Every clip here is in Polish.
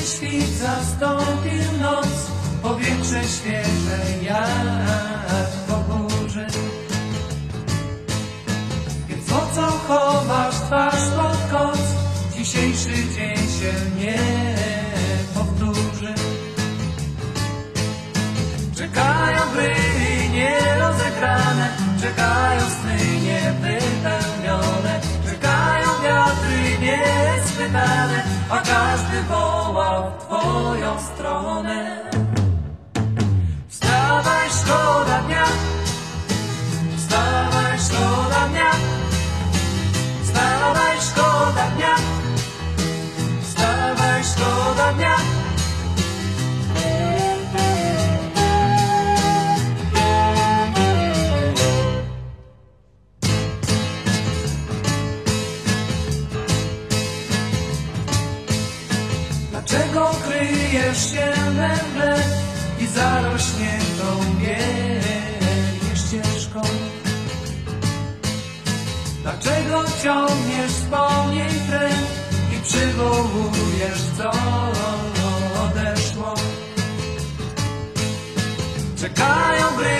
świt zastąpił noc, powietrze świeże jak po burzy. Więc po co chowasz twarz pod koc? Dzisiejszy dzień się nie powtórzy. Czekają gry nierozegrane, czekają sny niewypełnione, czekają wiatry nieschwytane, a każdy woła w twoją stronę. Dlaczego kryjesz się we mgle i zarośniętą biegnie ścieżką? Dlaczego ciągniesz po niej trend i przywołujesz co odeszło? Czekają gry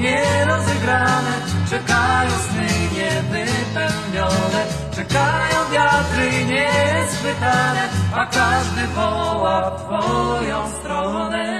nierozegrane, czekają sny niewypełnione, czekają wiatry nieschwytane, a każdy woła w Twoją stronę.